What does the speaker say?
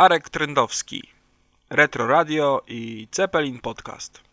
Arek Trendowski, Retro Radio i Zeppelin Podcast.